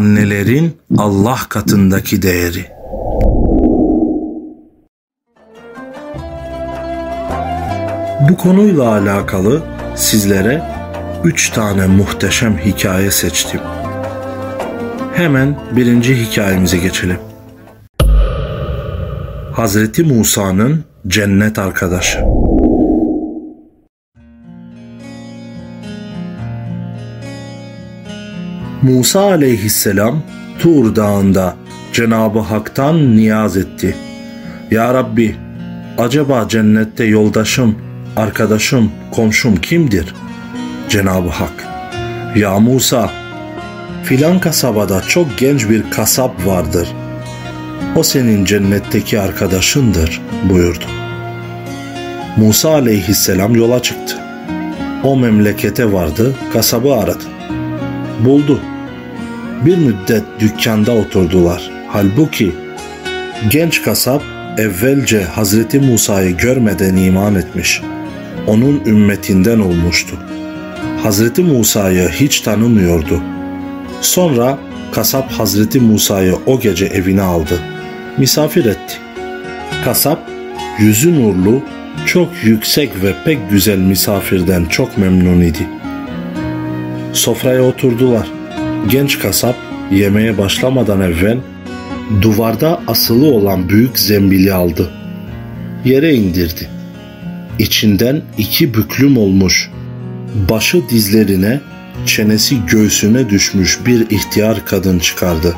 annelerin Allah katındaki değeri. Bu konuyla alakalı sizlere üç tane muhteşem hikaye seçtim. Hemen birinci hikayemize geçelim. Hazreti Musa'nın cennet arkadaşı. Musa aleyhisselam Tur dağında Cenabı Hak'tan niyaz etti. Ya Rabbi, acaba cennette yoldaşım, arkadaşım, komşum kimdir? Cenabı Hak, Ya Musa, filan kasabada çok genç bir kasap vardır. O senin cennetteki arkadaşındır buyurdu. Musa aleyhisselam yola çıktı. O memlekete vardı, kasabı aradı. Buldu. Bir müddet dükkanda oturdular. Halbuki genç kasap evvelce Hazreti Musa'yı görmeden iman etmiş. Onun ümmetinden olmuştu. Hazreti Musa'yı hiç tanımıyordu. Sonra kasap Hazreti Musa'yı o gece evine aldı. Misafir etti. Kasap yüzü nurlu, çok yüksek ve pek güzel misafirden çok memnun idi. Sofraya oturdular. Genç kasap yemeğe başlamadan evvel duvarda asılı olan büyük zembili aldı. Yere indirdi. İçinden iki büklüm olmuş, başı dizlerine, çenesi göğsüne düşmüş bir ihtiyar kadın çıkardı.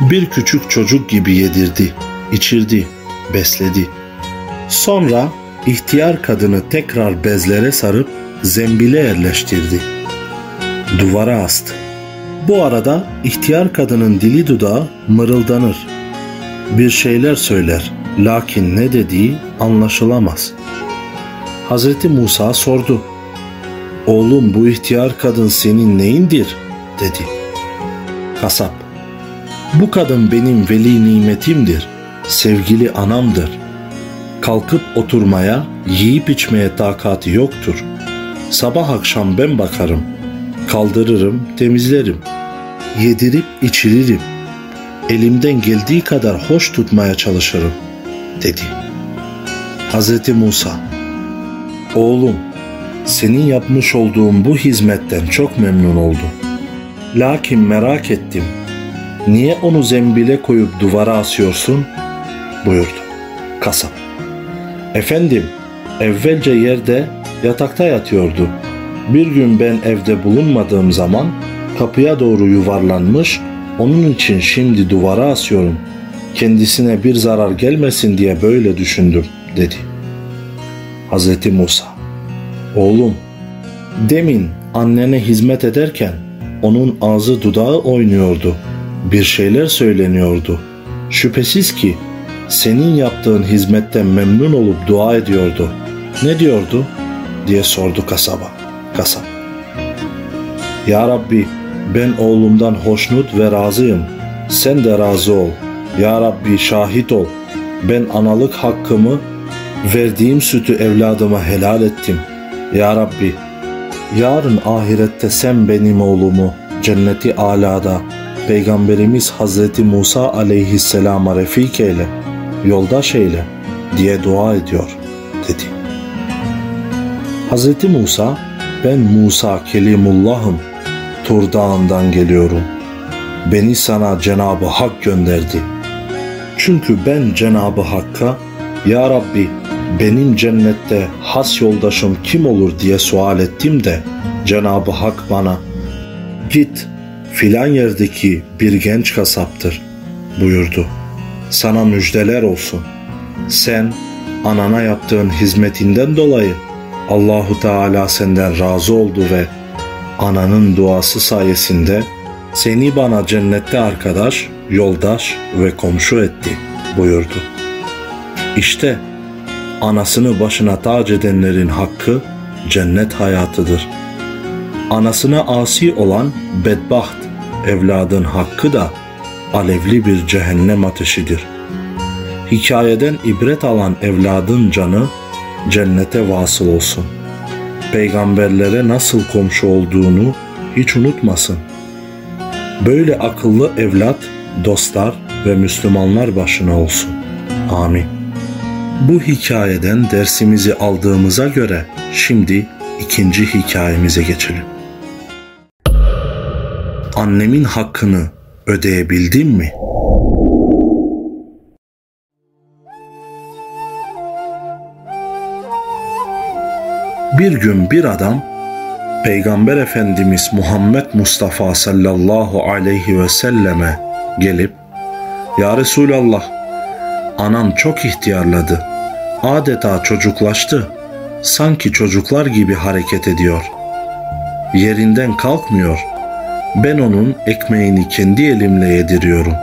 Bir küçük çocuk gibi yedirdi, içirdi, besledi. Sonra ihtiyar kadını tekrar bezlere sarıp zembile yerleştirdi. Duvara astı. Bu arada ihtiyar kadının dili dudağı mırıldanır. Bir şeyler söyler, lakin ne dediği anlaşılamaz. Hazreti Musa sordu. Oğlum bu ihtiyar kadın senin neyindir? dedi. Kasap. Bu kadın benim veli nimetimdir, sevgili anamdır. Kalkıp oturmaya, yiyip içmeye takati yoktur. Sabah akşam ben bakarım, kaldırırım, temizlerim. Yedirip içiririm. Elimden geldiği kadar hoş tutmaya çalışırım, dedi. Hazreti Musa, Oğlum, senin yapmış olduğun bu hizmetten çok memnun oldum. Lakin merak ettim. Niye onu zembile koyup duvara asıyorsun? buyurdu. Kasap. Efendim, evvelce yerde yatakta yatıyordu. Bir gün ben evde bulunmadığım zaman kapıya doğru yuvarlanmış, onun için şimdi duvara asıyorum. Kendisine bir zarar gelmesin diye böyle düşündüm, dedi. Hazreti Musa Oğlum, demin annene hizmet ederken onun ağzı dudağı oynuyordu. Bir şeyler söyleniyordu. Şüphesiz ki senin yaptığın hizmetten memnun olup dua ediyordu. Ne diyordu? diye sordu kasaba. Kasap. Ya Rabbi ben oğlumdan hoşnut ve razıyım. Sen de razı ol. Ya Rabbi şahit ol. Ben analık hakkımı verdiğim sütü evladıma helal ettim. Ya Rabbi yarın ahirette sen benim oğlumu cenneti alada Peygamberimiz Hazreti Musa aleyhisselama refik eyle, yoldaş eyle diye dua ediyor dedi. Hazreti Musa ben Musa Kelimullah'ım Tur dağından geliyorum. Beni sana Cenabı Hak gönderdi. Çünkü ben Cenabı Hakk'a Ya Rabbi benim cennette has yoldaşım kim olur diye sual ettim de Cenabı Hak bana git filan yerdeki bir genç kasaptır buyurdu. Sana müjdeler olsun. Sen anana yaptığın hizmetinden dolayı Allahu Teala senden razı oldu ve ananın duası sayesinde seni bana cennette arkadaş, yoldaş ve komşu etti buyurdu. İşte anasını başına tac edenlerin hakkı cennet hayatıdır. Anasına asi olan bedbaht evladın hakkı da alevli bir cehennem ateşidir. Hikayeden ibret alan evladın canı cennete vasıl olsun. Peygamberlere nasıl komşu olduğunu hiç unutmasın. Böyle akıllı evlat, dostlar ve Müslümanlar başına olsun. Amin. Bu hikayeden dersimizi aldığımıza göre şimdi ikinci hikayemize geçelim. Annemin hakkını ödeyebildim mi? Bir gün bir adam Peygamber Efendimiz Muhammed Mustafa sallallahu aleyhi ve selleme gelip Ya Resulallah anam çok ihtiyarladı. Adeta çocuklaştı. Sanki çocuklar gibi hareket ediyor. Yerinden kalkmıyor. Ben onun ekmeğini kendi elimle yediriyorum.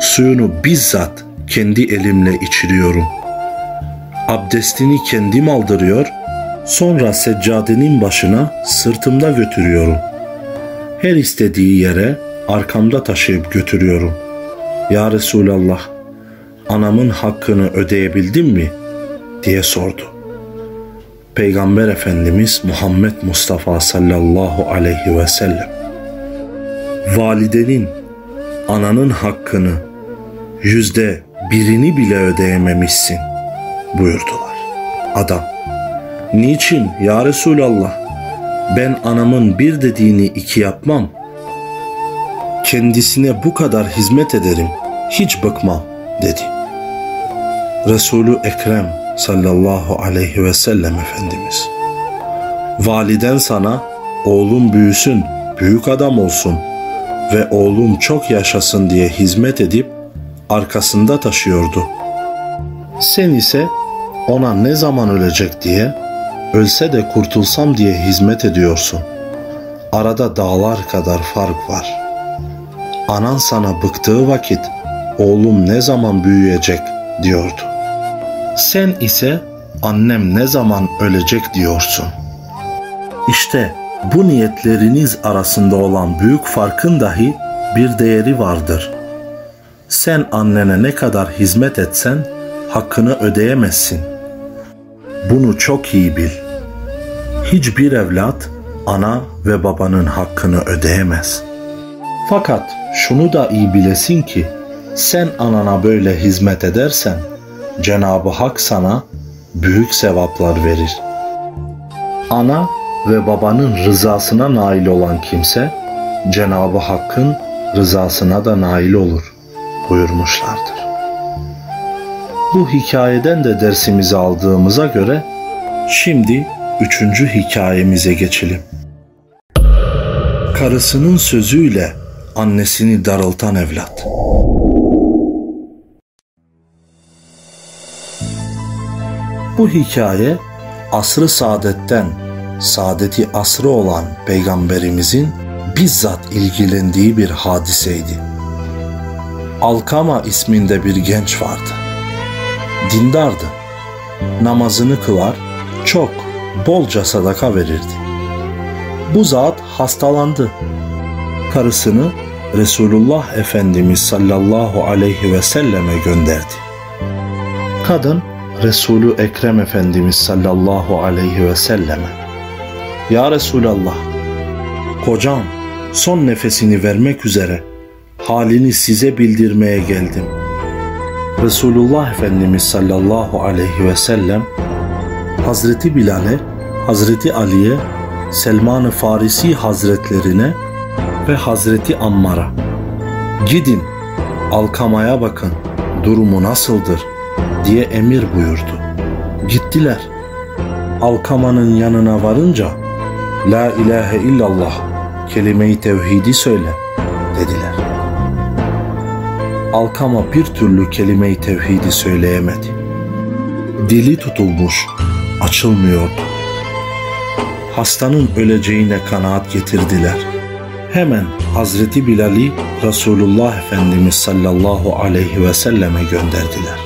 Suyunu bizzat kendi elimle içiriyorum. Abdestini kendim aldırıyor.'' Sonra seccadenin başına sırtımda götürüyorum. Her istediği yere arkamda taşıyıp götürüyorum. Ya Resulallah, anamın hakkını ödeyebildim mi? diye sordu. Peygamber Efendimiz Muhammed Mustafa sallallahu aleyhi ve sellem validenin, ananın hakkını yüzde birini bile ödeyememişsin buyurdular. Adam Niçin ya Resulallah? Ben anamın bir dediğini iki yapmam. Kendisine bu kadar hizmet ederim. Hiç bıkmam dedi. Resulü Ekrem sallallahu aleyhi ve sellem Efendimiz. Validen sana oğlum büyüsün, büyük adam olsun ve oğlum çok yaşasın diye hizmet edip arkasında taşıyordu. Sen ise ona ne zaman ölecek diye ölse de kurtulsam diye hizmet ediyorsun. Arada dağlar kadar fark var. Anan sana bıktığı vakit oğlum ne zaman büyüyecek diyordu. Sen ise annem ne zaman ölecek diyorsun. İşte bu niyetleriniz arasında olan büyük farkın dahi bir değeri vardır. Sen annene ne kadar hizmet etsen hakkını ödeyemezsin. Bunu çok iyi bil.'' hiçbir evlat ana ve babanın hakkını ödeyemez. Fakat şunu da iyi bilesin ki sen anana böyle hizmet edersen Cenab-ı Hak sana büyük sevaplar verir. Ana ve babanın rızasına nail olan kimse Cenab-ı Hakk'ın rızasına da nail olur buyurmuşlardır. Bu hikayeden de dersimizi aldığımıza göre şimdi üçüncü hikayemize geçelim. Karısının sözüyle annesini darıltan evlat. Bu hikaye asrı saadetten saadeti asrı olan peygamberimizin bizzat ilgilendiği bir hadiseydi. Alkama isminde bir genç vardı. Dindardı. Namazını kılar, çok bolca sadaka verirdi. Bu zat hastalandı. Karısını Resulullah Efendimiz sallallahu aleyhi ve selleme gönderdi. Kadın Resulü Ekrem Efendimiz sallallahu aleyhi ve selleme Ya Resulallah kocam son nefesini vermek üzere halini size bildirmeye geldim. Resulullah Efendimiz sallallahu aleyhi ve sellem Hazreti Bilal'e, Hazreti Ali'ye, Selman-ı Farisi Hazretlerine ve Hazreti Ammar'a gidin Alkama'ya bakın durumu nasıldır diye emir buyurdu. Gittiler. Alkama'nın yanına varınca La ilahe illallah kelime-i tevhidi söyle dediler. Alkama bir türlü kelime-i tevhidi söyleyemedi. Dili tutulmuş, açılmıyordu. Hastanın öleceğine kanaat getirdiler. Hemen Hazreti Bilal'i Resulullah Efendimiz sallallahu aleyhi ve selleme gönderdiler.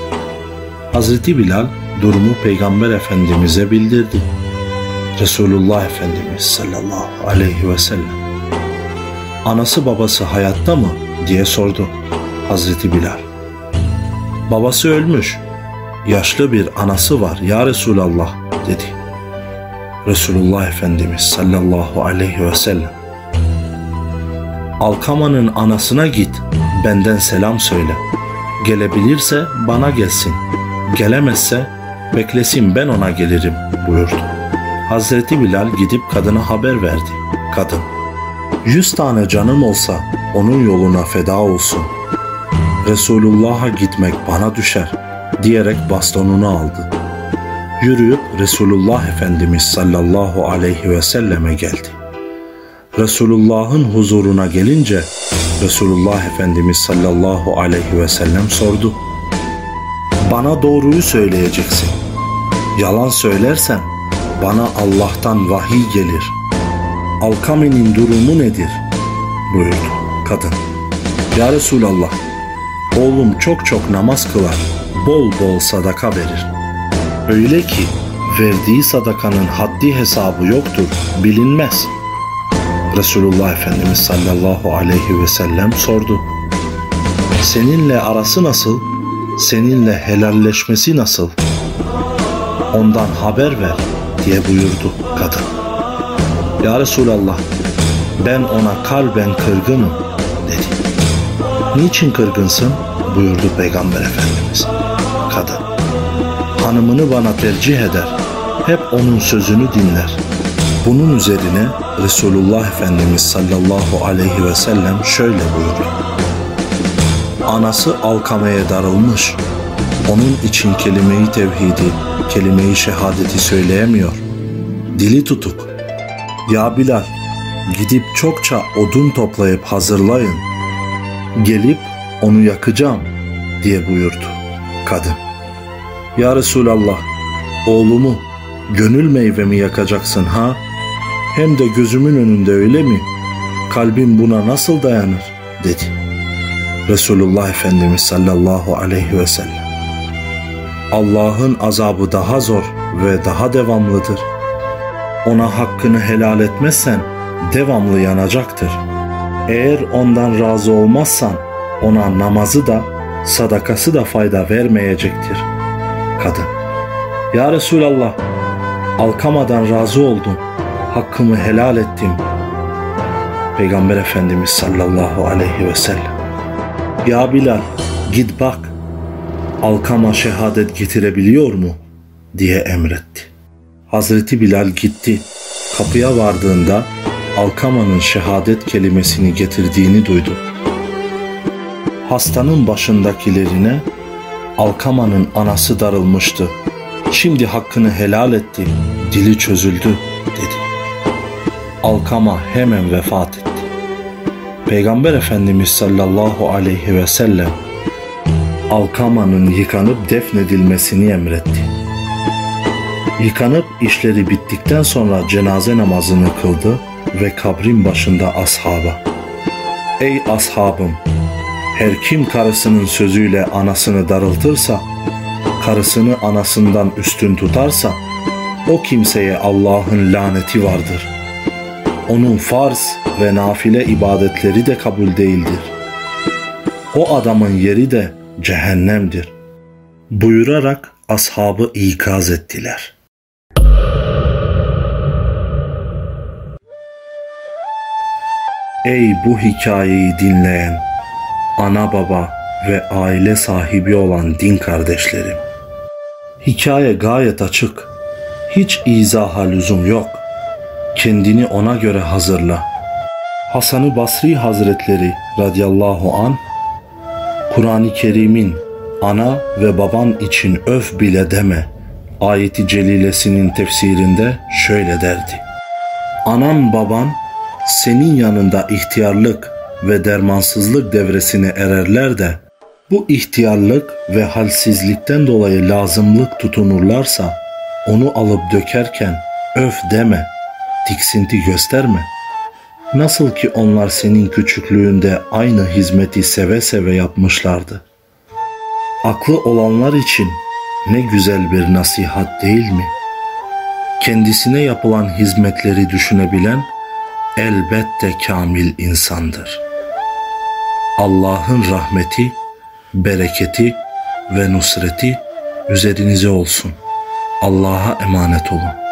Hazreti Bilal durumu Peygamber Efendimiz'e bildirdi. Resulullah Efendimiz sallallahu aleyhi ve sellem anası babası hayatta mı diye sordu Hazreti Bilal. Babası ölmüş yaşlı bir anası var ya Resulallah dedi. Resulullah Efendimiz sallallahu aleyhi ve sellem Alkama'nın anasına git, benden selam söyle. Gelebilirse bana gelsin, gelemezse beklesin ben ona gelirim buyurdu. Hazreti Bilal gidip kadına haber verdi. Kadın, yüz tane canım olsa onun yoluna feda olsun. Resulullah'a gitmek bana düşer diyerek bastonunu aldı. Yürüyüp Resulullah Efendimiz sallallahu aleyhi ve selleme geldi. Resulullah'ın huzuruna gelince Resulullah Efendimiz sallallahu aleyhi ve sellem sordu. Bana doğruyu söyleyeceksin. Yalan söylersen bana Allah'tan vahiy gelir. Alkame'nin durumu nedir? buyurdu kadın. Ya Resulallah, oğlum çok çok namaz kılar, bol bol sadaka verir. Öyle ki verdiği sadakanın haddi hesabı yoktur, bilinmez. Resulullah Efendimiz sallallahu aleyhi ve sellem sordu. Seninle arası nasıl? Seninle helalleşmesi nasıl? Ondan haber ver diye buyurdu kadın. Ya Resulallah ben ona kalben kırgınım dedi. Niçin kırgınsın buyurdu Peygamber Efendimiz. Kadın hanımını bana tercih eder. Hep onun sözünü dinler. Bunun üzerine Resulullah Efendimiz sallallahu aleyhi ve sellem şöyle buyurdu. Anası Alkame'ye darılmış. Onun için kelimeyi tevhidi, kelimeyi şehadeti söyleyemiyor. Dili tutuk. Ya Bilal, gidip çokça odun toplayıp hazırlayın. Gelip onu yakacağım diye buyurdu kadın. Ya Resulallah, oğlumu gönül meyvemi yakacaksın ha? Hem de gözümün önünde öyle mi? Kalbim buna nasıl dayanır? dedi. Resulullah Efendimiz sallallahu aleyhi ve sellem. Allah'ın azabı daha zor ve daha devamlıdır. Ona hakkını helal etmezsen devamlı yanacaktır. Eğer ondan razı olmazsan ona namazı da sadakası da fayda vermeyecektir. Kadın. Ya Resulallah, Alkama'dan razı oldum. Hakkımı helal ettim. Peygamber Efendimiz sallallahu aleyhi ve sellem. Ya Bilal, git bak. Alkama şehadet getirebiliyor mu? diye emretti. Hazreti Bilal gitti. Kapıya vardığında Alkama'nın şehadet kelimesini getirdiğini duydu. Hastanın başındakilerine Alkama'nın anası darılmıştı. Şimdi hakkını helal etti, dili çözüldü dedi. Alkama hemen vefat etti. Peygamber Efendimiz sallallahu aleyhi ve sellem Alkama'nın yıkanıp defnedilmesini emretti. Yıkanıp işleri bittikten sonra cenaze namazını kıldı ve kabrin başında ashaba. Ey ashabım! Her kim karısının sözüyle anasını darıltırsa, karısını anasından üstün tutarsa, o kimseye Allah'ın laneti vardır. Onun farz ve nafile ibadetleri de kabul değildir. O adamın yeri de cehennemdir. Buyurarak ashabı ikaz ettiler.'' Ey bu hikayeyi dinleyen ana baba ve aile sahibi olan din kardeşlerim. Hikaye gayet açık. Hiç izaha lüzum yok. Kendini ona göre hazırla. Hasan-ı Basri Hazretleri radıyallahu an Kur'an-ı Kerim'in ana ve baban için öf bile deme ayeti celilesinin tefsirinde şöyle derdi. Anam baban senin yanında ihtiyarlık ve dermansızlık devresine ererler de bu ihtiyarlık ve halsizlikten dolayı lazımlık tutunurlarsa onu alıp dökerken öf deme, tiksinti gösterme. Nasıl ki onlar senin küçüklüğünde aynı hizmeti seve seve yapmışlardı. Aklı olanlar için ne güzel bir nasihat değil mi? Kendisine yapılan hizmetleri düşünebilen elbette kamil insandır. Allah'ın rahmeti, bereketi ve nusreti üzerinize olsun. Allah'a emanet olun.